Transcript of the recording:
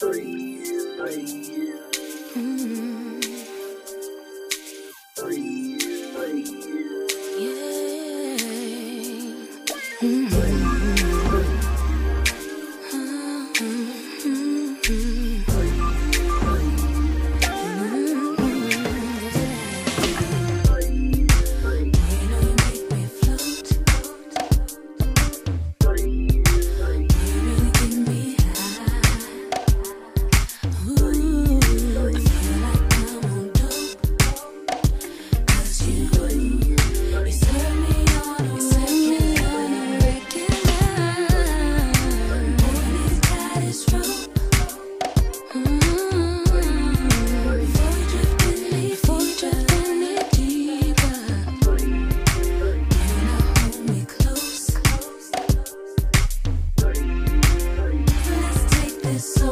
Three, three. Mm-hmm. Too